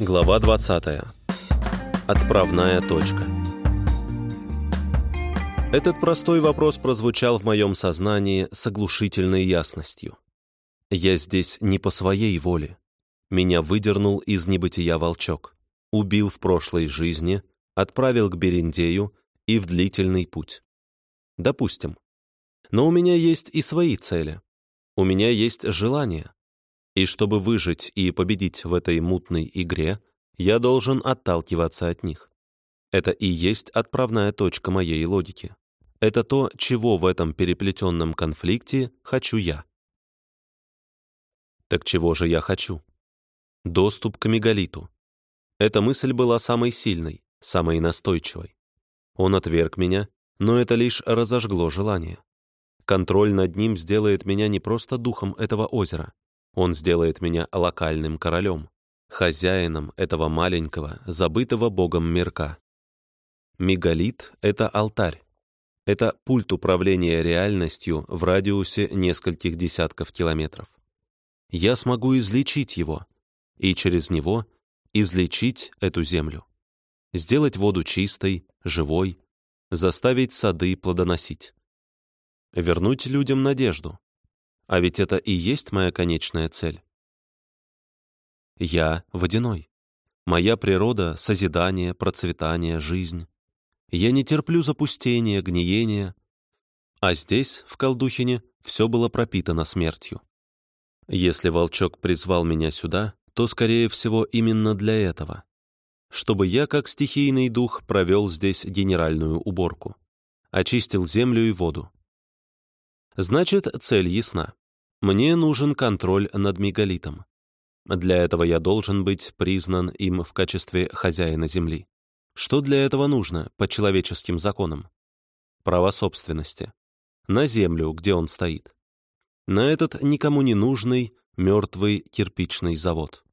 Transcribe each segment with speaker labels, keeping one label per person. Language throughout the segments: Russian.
Speaker 1: Глава 20. Отправная точка. Этот простой вопрос прозвучал в моем сознании с оглушительной ясностью. Я здесь не по своей воле. Меня выдернул из небытия волчок, убил в прошлой жизни, отправил к Берендею и в длительный путь. Допустим. Но у меня есть и свои цели. У меня есть желание. И чтобы выжить и победить в этой мутной игре, я должен отталкиваться от них. Это и есть отправная точка моей логики. Это то, чего в этом переплетенном конфликте хочу я. Так чего же я хочу? Доступ к мегалиту. Эта мысль была самой сильной, самой настойчивой. Он отверг меня, но это лишь разожгло желание. Контроль над ним сделает меня не просто духом этого озера, он сделает меня локальным королем, хозяином этого маленького, забытого богом мирка. Мегалит — это алтарь. Это пульт управления реальностью в радиусе нескольких десятков километров. Я смогу излечить его, и через него излечить эту землю. Сделать воду чистой, живой, заставить сады плодоносить. Вернуть людям надежду, а ведь это и есть моя конечная цель. Я водяной. Моя природа — созидание, процветание, жизнь. Я не терплю запустения, гниения. А здесь, в Колдухине, все было пропитано смертью. Если волчок призвал меня сюда, то, скорее всего, именно для этого. Чтобы я, как стихийный дух, провел здесь генеральную уборку. Очистил землю и воду, Значит, цель ясна. Мне нужен контроль над мегалитом. Для этого я должен быть признан им в качестве хозяина Земли. Что для этого нужно по человеческим законам? Право собственности. На землю, где он стоит. На этот никому не нужный, мертвый кирпичный завод.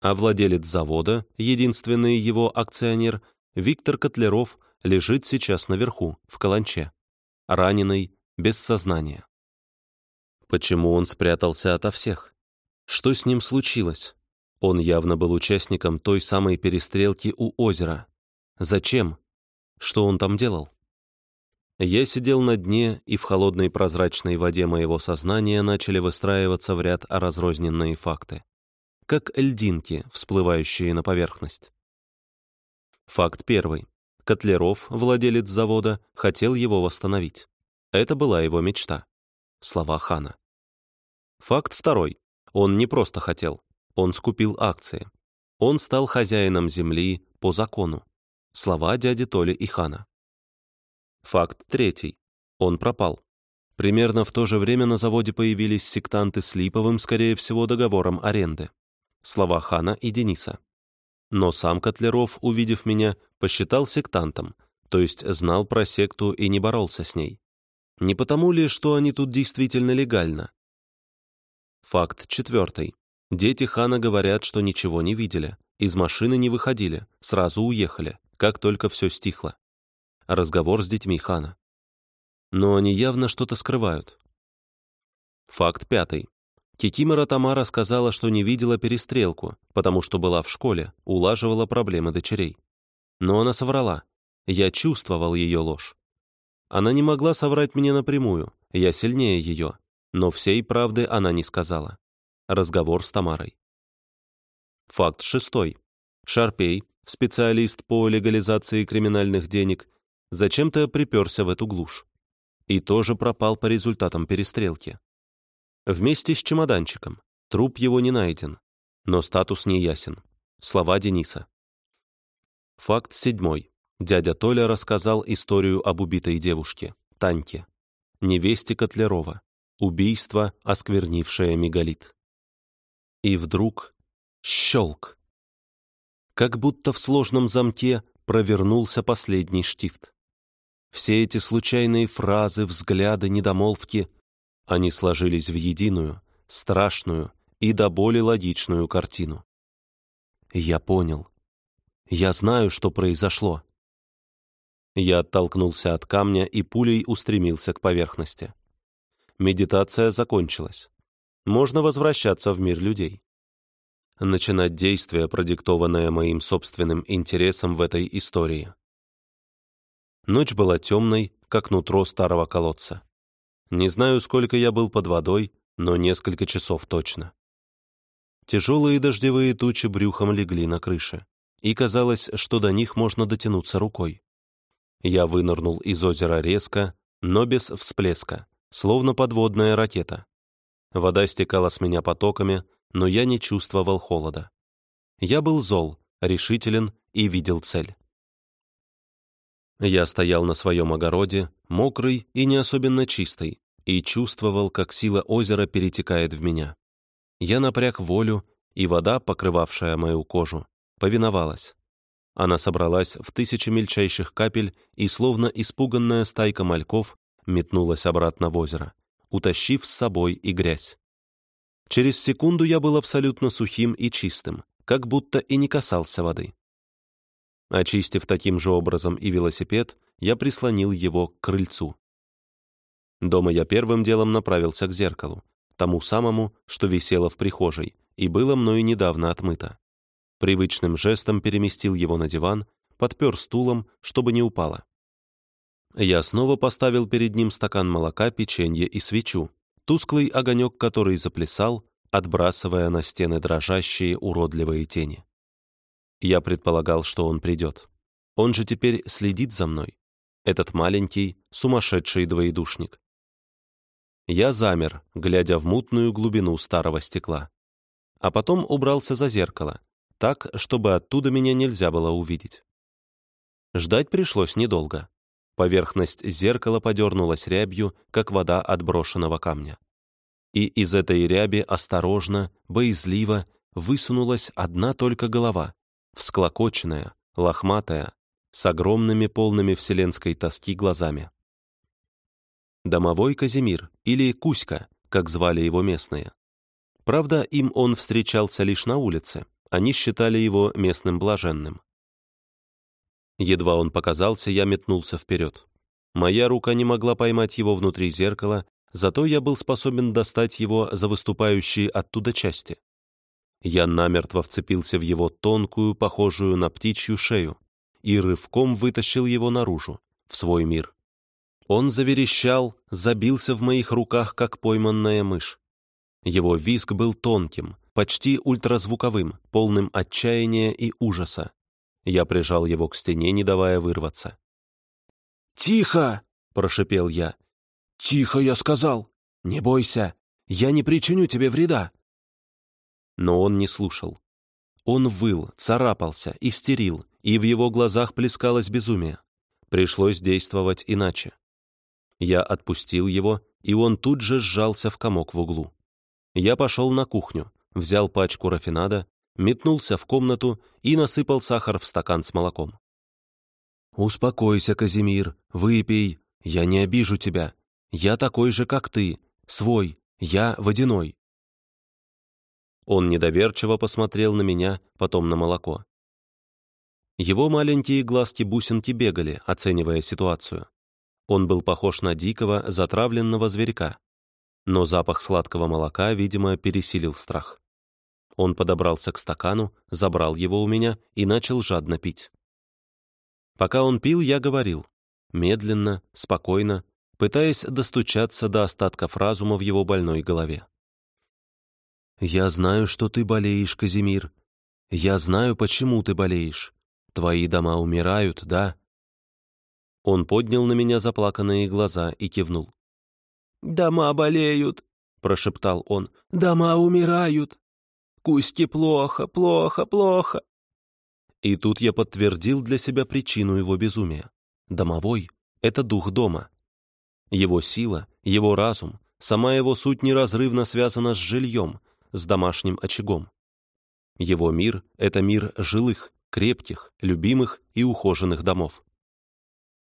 Speaker 1: А владелец завода, единственный его акционер, Виктор Котлеров, лежит сейчас наверху, в каланче. Раненый, без сознания. Почему он спрятался ото всех? Что с ним случилось? Он явно был участником той самой перестрелки у озера. Зачем? Что он там делал? Я сидел на дне, и в холодной прозрачной воде моего сознания начали выстраиваться в ряд разрозненные факты. Как льдинки, всплывающие на поверхность. Факт первый. Котлеров, владелец завода, хотел его восстановить. Это была его мечта. Слова Хана. Факт второй. Он не просто хотел. Он скупил акции. Он стал хозяином земли по закону. Слова дяди Толи и Хана. Факт третий. Он пропал. Примерно в то же время на заводе появились сектанты с липовым, скорее всего, договором аренды. Слова Хана и Дениса. Но сам Котлеров, увидев меня, посчитал сектантом, то есть знал про секту и не боролся с ней. Не потому ли, что они тут действительно легально? Факт четвертый. Дети Хана говорят, что ничего не видели, из машины не выходили, сразу уехали, как только все стихло. Разговор с детьми Хана. Но они явно что-то скрывают. Факт пятый. Кикимора Тамара сказала, что не видела перестрелку, потому что была в школе, улаживала проблемы дочерей. Но она соврала. Я чувствовал ее ложь. Она не могла соврать мне напрямую, я сильнее ее, но всей правды она не сказала. Разговор с Тамарой. Факт шестой. Шарпей, специалист по легализации криминальных денег, зачем-то приперся в эту глушь. И тоже пропал по результатам перестрелки. Вместе с чемоданчиком. Труп его не найден, но статус не ясен. Слова Дениса. Факт седьмой. Дядя Толя рассказал историю об убитой девушке, Таньке, невесте Котлярова, убийство, осквернившее мегалит. И вдруг щелк. Как будто в сложном замке провернулся последний штифт. Все эти случайные фразы, взгляды, недомолвки, они сложились в единую, страшную и до боли логичную картину. Я понял. Я знаю, что произошло. Я оттолкнулся от камня и пулей устремился к поверхности. Медитация закончилась. Можно возвращаться в мир людей. начинать действие, продиктованное моим собственным интересом в этой истории. Ночь была темной, как нутро старого колодца. Не знаю, сколько я был под водой, но несколько часов точно. Тяжелые дождевые тучи брюхом легли на крыше, и казалось, что до них можно дотянуться рукой. Я вынырнул из озера резко, но без всплеска, словно подводная ракета. Вода стекала с меня потоками, но я не чувствовал холода. Я был зол, решителен и видел цель. Я стоял на своем огороде, мокрый и не особенно чистый, и чувствовал, как сила озера перетекает в меня. Я напряг волю, и вода, покрывавшая мою кожу, повиновалась. Она собралась в тысячи мельчайших капель и, словно испуганная стайка мальков, метнулась обратно в озеро, утащив с собой и грязь. Через секунду я был абсолютно сухим и чистым, как будто и не касался воды. Очистив таким же образом и велосипед, я прислонил его к крыльцу. Дома я первым делом направился к зеркалу, тому самому, что висело в прихожей, и было мною недавно отмыто. Привычным жестом переместил его на диван, подпер стулом, чтобы не упало. Я снова поставил перед ним стакан молока, печенье и свечу, тусклый огонек, который заплясал, отбрасывая на стены дрожащие уродливые тени. Я предполагал, что он придет. Он же теперь следит за мной. Этот маленький, сумасшедший двоедушник. Я замер, глядя в мутную глубину старого стекла. А потом убрался за зеркало, так, чтобы оттуда меня нельзя было увидеть. Ждать пришлось недолго. Поверхность зеркала подернулась рябью, как вода от брошенного камня. И из этой ряби осторожно, боязливо высунулась одна только голова, всклокоченная, лохматая, с огромными полными вселенской тоски глазами. Домовой Казимир, или Кузька, как звали его местные. Правда, им он встречался лишь на улице, они считали его местным блаженным. Едва он показался, я метнулся вперед. Моя рука не могла поймать его внутри зеркала, зато я был способен достать его за выступающие оттуда части. Я намертво вцепился в его тонкую, похожую на птичью шею, и рывком вытащил его наружу, в свой мир. Он заверещал, забился в моих руках, как пойманная мышь. Его визг был тонким, почти ультразвуковым, полным отчаяния и ужаса. Я прижал его к стене, не давая вырваться. «Тихо!» — прошипел я. «Тихо, я сказал! Не бойся! Я не причиню тебе вреда!» но он не слушал. Он выл, царапался, истерил, и в его глазах плескалось безумие. Пришлось действовать иначе. Я отпустил его, и он тут же сжался в комок в углу. Я пошел на кухню, взял пачку рафинада, метнулся в комнату и насыпал сахар в стакан с молоком. «Успокойся, Казимир, выпей, я не обижу тебя. Я такой же, как ты, свой, я водяной. Он недоверчиво посмотрел на меня, потом на молоко. Его маленькие глазки-бусинки бегали, оценивая ситуацию. Он был похож на дикого, затравленного зверька. Но запах сладкого молока, видимо, пересилил страх. Он подобрался к стакану, забрал его у меня и начал жадно пить. Пока он пил, я говорил. Медленно, спокойно, пытаясь достучаться до остатков разума в его больной голове. «Я знаю, что ты болеешь, Казимир. Я знаю, почему ты болеешь. Твои дома умирают, да?» Он поднял на меня заплаканные глаза и кивнул. «Дома болеют», — прошептал он. «Дома умирают. Кузьке плохо, плохо, плохо». И тут я подтвердил для себя причину его безумия. Домовой — это дух дома. Его сила, его разум, сама его суть неразрывно связана с жильем, с домашним очагом. Его мир — это мир жилых, крепких, любимых и ухоженных домов.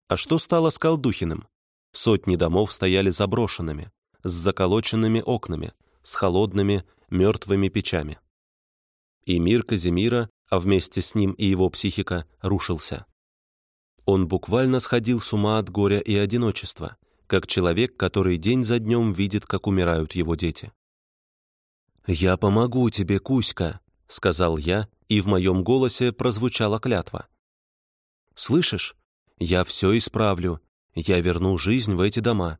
Speaker 1: А что стало с Колдухиным? Сотни домов стояли заброшенными, с заколоченными окнами, с холодными, мертвыми печами. И мир Казимира, а вместе с ним и его психика, рушился. Он буквально сходил с ума от горя и одиночества, как человек, который день за днем видит, как умирают его дети. «Я помогу тебе, Кузька», — сказал я, и в моем голосе прозвучала клятва. «Слышишь? Я все исправлю. Я верну жизнь в эти дома.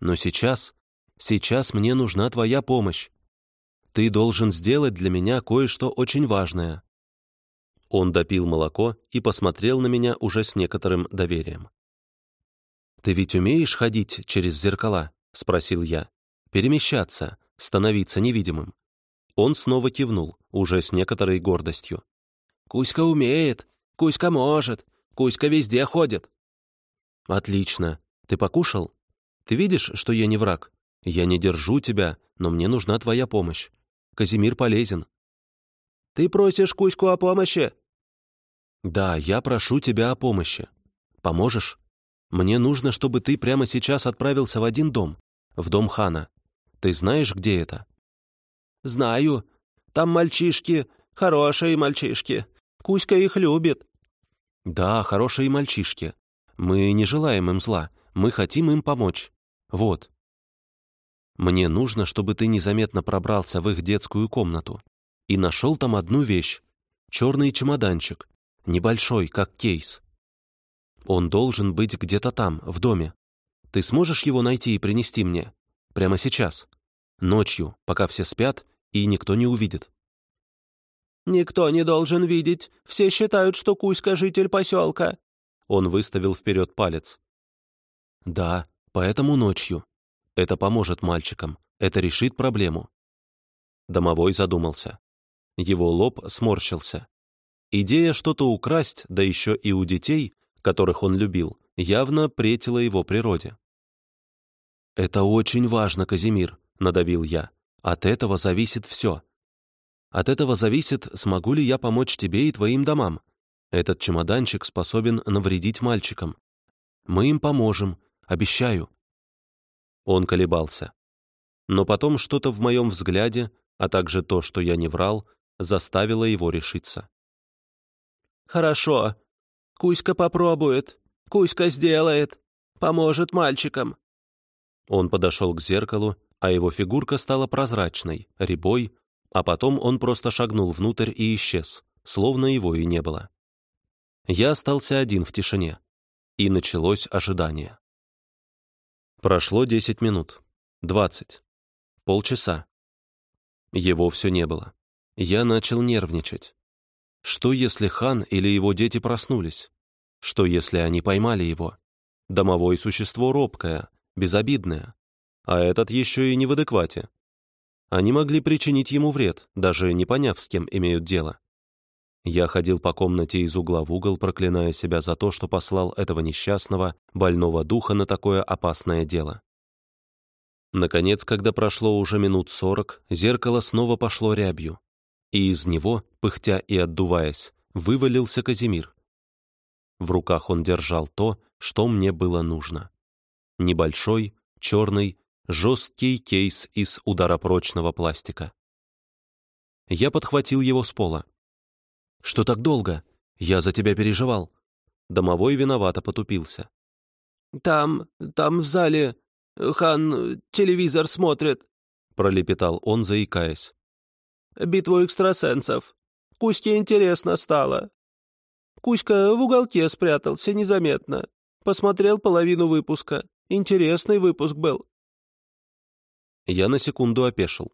Speaker 1: Но сейчас, сейчас мне нужна твоя помощь. Ты должен сделать для меня кое-что очень важное». Он допил молоко и посмотрел на меня уже с некоторым доверием. «Ты ведь умеешь ходить через зеркала?» — спросил я. «Перемещаться, становиться невидимым». Он снова кивнул, уже с некоторой гордостью. «Кузька умеет, Кузька может, Кузька везде ходит». «Отлично. Ты покушал? Ты видишь, что я не враг? Я не держу тебя, но мне нужна твоя помощь. Казимир полезен». «Ты просишь Кузьку о помощи?» «Да, я прошу тебя о помощи. Поможешь? Мне нужно, чтобы ты прямо сейчас отправился в один дом, в дом хана. Ты знаешь, где это?» «Знаю. Там мальчишки, хорошие мальчишки. Кузька их любит». «Да, хорошие мальчишки. Мы не желаем им зла, мы хотим им помочь. Вот». «Мне нужно, чтобы ты незаметно пробрался в их детскую комнату и нашел там одну вещь — черный чемоданчик, небольшой, как кейс. Он должен быть где-то там, в доме. Ты сможешь его найти и принести мне? Прямо сейчас. Ночью, пока все спят, и никто не увидит. «Никто не должен видеть. Все считают, что Кузька — житель поселка». Он выставил вперед палец. «Да, поэтому ночью. Это поможет мальчикам. Это решит проблему». Домовой задумался. Его лоб сморщился. Идея что-то украсть, да еще и у детей, которых он любил, явно претила его природе. «Это очень важно, Казимир», — надавил я. «От этого зависит все. От этого зависит, смогу ли я помочь тебе и твоим домам. Этот чемоданчик способен навредить мальчикам. Мы им поможем, обещаю». Он колебался. Но потом что-то в моем взгляде, а также то, что я не врал, заставило его решиться. «Хорошо. Кузька попробует. Кузька сделает. Поможет мальчикам». Он подошел к зеркалу, а его фигурка стала прозрачной, рябой, а потом он просто шагнул внутрь и исчез, словно его и не было. Я остался один в тишине, и началось ожидание. Прошло десять минут, двадцать, полчаса. Его все не было. Я начал нервничать. Что, если хан или его дети проснулись? Что, если они поймали его? Домовое существо робкое, безобидное. А этот еще и не в адеквате. Они могли причинить ему вред, даже не поняв, с кем имеют дело. Я ходил по комнате из угла в угол, проклиная себя за то, что послал этого несчастного, больного духа на такое опасное дело. Наконец, когда прошло уже минут сорок, зеркало снова пошло рябью и из него, пыхтя и отдуваясь, вывалился Казимир. В руках он держал то, что мне было нужно. Небольшой, черный, жесткий кейс из ударопрочного пластика. Я подхватил его с пола. «Что так долго? Я за тебя переживал». Домовой виновато потупился. «Там, там в зале, хан телевизор смотрит», пролепетал он, заикаясь битву экстрасенсов. Кузьке интересно стало. Кузька в уголке спрятался незаметно. Посмотрел половину выпуска. Интересный выпуск был. Я на секунду опешил.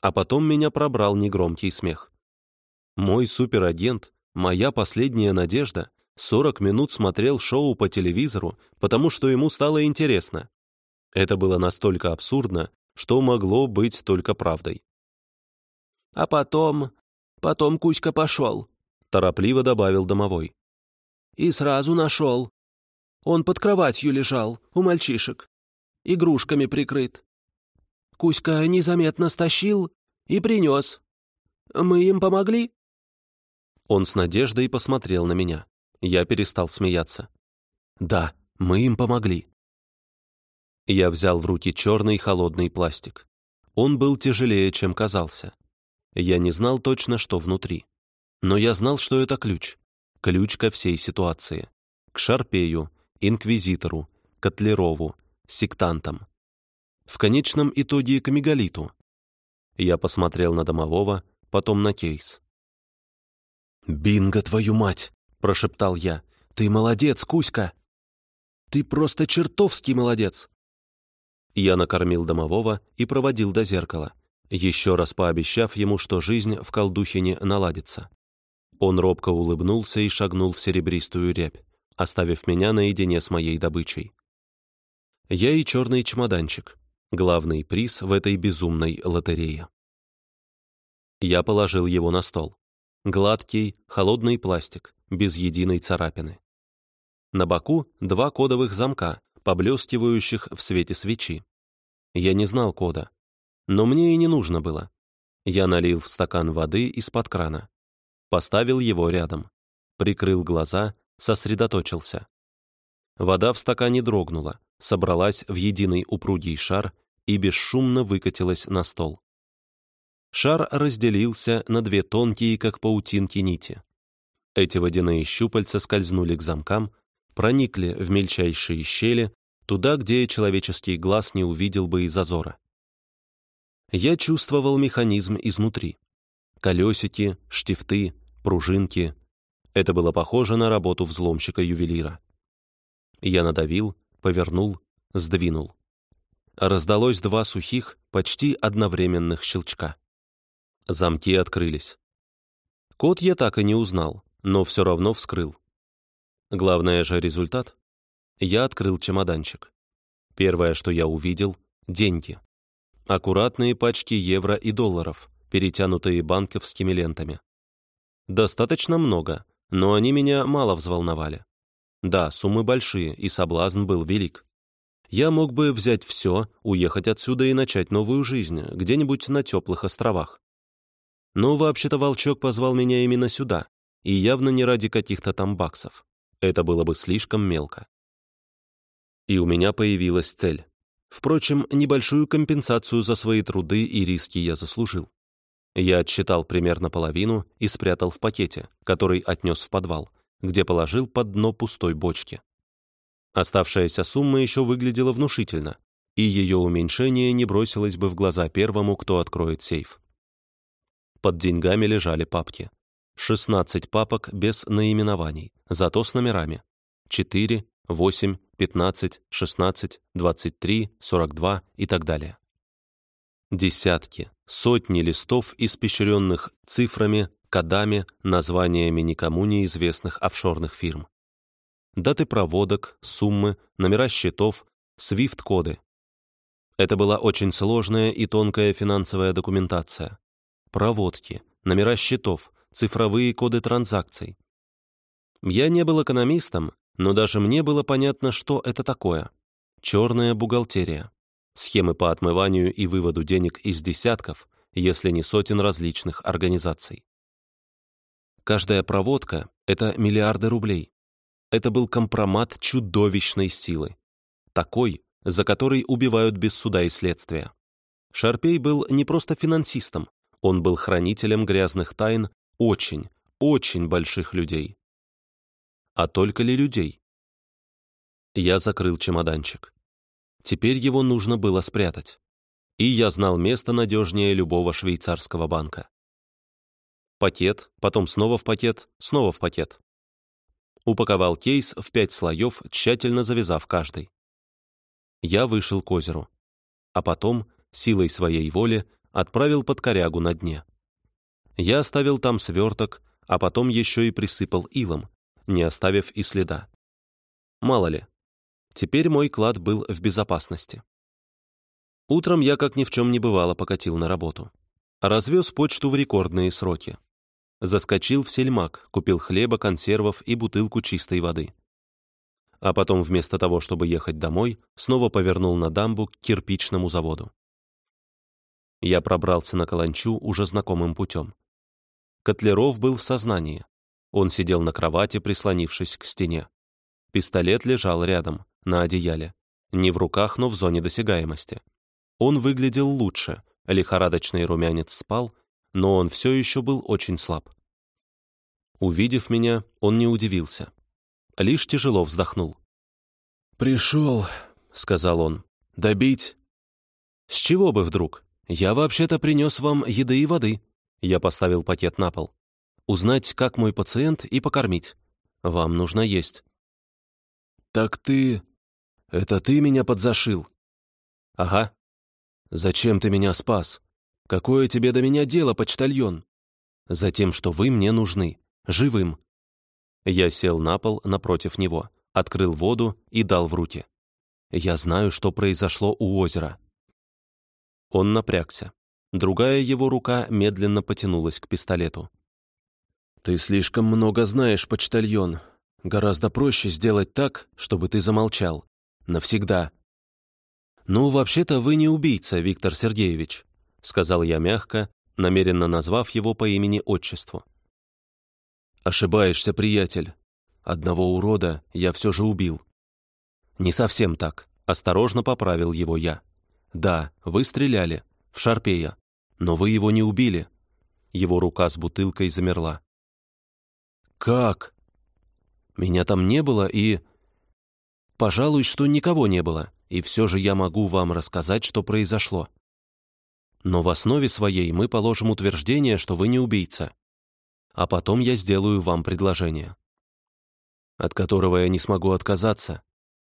Speaker 1: А потом меня пробрал негромкий смех. Мой суперагент, моя последняя надежда, 40 минут смотрел шоу по телевизору, потому что ему стало интересно. Это было настолько абсурдно, что могло быть только правдой. А потом... потом Кузька пошел», — торопливо добавил домовой. «И сразу нашел. Он под кроватью лежал, у мальчишек. Игрушками прикрыт. Кузька незаметно стащил и принес. Мы им помогли?» Он с надеждой посмотрел на меня. Я перестал смеяться. «Да, мы им помогли». Я взял в руки черный холодный пластик. Он был тяжелее, чем казался. Я не знал точно, что внутри. Но я знал, что это ключ. Ключ ко всей ситуации. К Шарпею, Инквизитору, Котлерову, сектантам. В конечном итоге к Мегалиту. Я посмотрел на домового, потом на кейс. «Бинго, твою мать!» — прошептал я. «Ты молодец, Кузька! Ты просто чертовский молодец!» Я накормил домового и проводил до зеркала, еще раз пообещав ему, что жизнь в колдухине наладится. Он робко улыбнулся и шагнул в серебристую рябь, оставив меня наедине с моей добычей. Я и черный чемоданчик, главный приз в этой безумной лотерее. Я положил его на стол. Гладкий, холодный пластик, без единой царапины. На боку два кодовых замка, поблескивающих в свете свечи. Я не знал кода, но мне и не нужно было. Я налил в стакан воды из-под крана. Поставил его рядом. Прикрыл глаза, сосредоточился. Вода в стакане дрогнула, собралась в единый упругий шар и бесшумно выкатилась на стол. Шар разделился на две тонкие, как паутинки, нити. Эти водяные щупальца скользнули к замкам, проникли в мельчайшие щели, туда, где человеческий глаз не увидел бы и зазора. Я чувствовал механизм изнутри. Колесики, штифты, пружинки. Это было похоже на работу взломщика-ювелира. Я надавил, повернул, сдвинул. Раздалось два сухих, почти одновременных щелчка. Замки открылись. Код я так и не узнал, но все равно вскрыл. Главное же результат. Я открыл чемоданчик. Первое, что я увидел — деньги. Аккуратные пачки евро и долларов, перетянутые банковскими лентами. Достаточно много, но они меня мало взволновали. Да, суммы большие, и соблазн был велик. Я мог бы взять все, уехать отсюда и начать новую жизнь, где-нибудь на теплых островах. Но вообще-то волчок позвал меня именно сюда, и явно не ради каких-то там баксов. Это было бы слишком мелко. И у меня появилась цель. Впрочем, небольшую компенсацию за свои труды и риски я заслужил. Я отсчитал примерно половину и спрятал в пакете, который отнес в подвал, где положил под дно пустой бочки. Оставшаяся сумма еще выглядела внушительно, и ее уменьшение не бросилось бы в глаза первому, кто откроет сейф. Под деньгами лежали папки. 16 папок без наименований, зато с номерами. 4, 8, 15, 16, 23, 42 и так далее. Десятки, сотни листов, испещренных цифрами, кодами, названиями никому неизвестных офшорных фирм. Даты проводок, суммы, номера счетов, свифт-коды. Это была очень сложная и тонкая финансовая документация. Проводки, номера счетов, цифровые коды транзакций. Я не был экономистом, но даже мне было понятно, что это такое. Черная бухгалтерия. Схемы по отмыванию и выводу денег из десятков, если не сотен различных организаций. Каждая проводка — это миллиарды рублей. Это был компромат чудовищной силы. Такой, за который убивают без суда и следствия. Шарпей был не просто финансистом, он был хранителем грязных тайн очень, очень больших людей. А только ли людей? Я закрыл чемоданчик. Теперь его нужно было спрятать. И я знал место надежнее любого швейцарского банка. Пакет, потом снова в пакет, снова в пакет. Упаковал кейс в пять слоев, тщательно завязав каждый. Я вышел к озеру. А потом, силой своей воли, отправил под корягу на дне. Я оставил там сверток, а потом еще и присыпал илом, не оставив и следа. Мало ли, теперь мой клад был в безопасности. Утром я, как ни в чем не бывало, покатил на работу. Развез почту в рекордные сроки. Заскочил в сельмак, купил хлеба, консервов и бутылку чистой воды. А потом, вместо того, чтобы ехать домой, снова повернул на дамбу к кирпичному заводу. Я пробрался на каланчу уже знакомым путем. Котлеров был в сознании, он сидел на кровати, прислонившись к стене. Пистолет лежал рядом, на одеяле. Не в руках, но в зоне досягаемости. Он выглядел лучше, лихорадочный румянец спал, но он все еще был очень слаб. Увидев меня, он не удивился. Лишь тяжело вздохнул.
Speaker 2: «Пришел», — сказал он. «Добить?»
Speaker 1: «С чего бы вдруг? Я вообще-то принес вам еды и воды. Я поставил пакет на пол. «Узнать, как мой пациент, и покормить. Вам нужно есть».
Speaker 2: «Так ты... Это ты меня подзашил?»
Speaker 1: «Ага».
Speaker 2: «Зачем ты меня спас? Какое тебе до меня дело, почтальон?»
Speaker 1: «Затем, что вы мне нужны. Живым». Я сел на пол напротив него, открыл воду и дал в руки. «Я знаю, что произошло у озера». Он напрягся. Другая его рука медленно потянулась к пистолету.
Speaker 2: «Ты слишком много знаешь, почтальон. Гораздо проще сделать так, чтобы ты замолчал. Навсегда».
Speaker 1: «Ну, вообще-то вы не убийца, Виктор Сергеевич», — сказал я мягко, намеренно назвав его по имени-отчеству.
Speaker 2: «Ошибаешься, приятель. Одного урода я все же убил».
Speaker 1: «Не совсем так», — осторожно поправил его я. «Да, вы стреляли. В Шарпея. Но вы его не убили». Его рука с бутылкой замерла.
Speaker 2: «Как?»
Speaker 1: «Меня там не было и...» «Пожалуй, что никого не было, и все же я могу вам рассказать, что произошло. Но в основе своей мы положим утверждение, что вы не убийца. А потом я сделаю вам предложение. От которого я не смогу отказаться.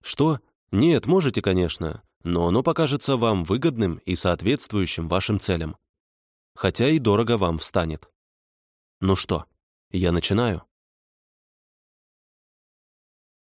Speaker 1: Что? Нет, можете, конечно, но оно покажется вам выгодным и соответствующим вашим целям. Хотя и дорого вам встанет. Ну что, я начинаю?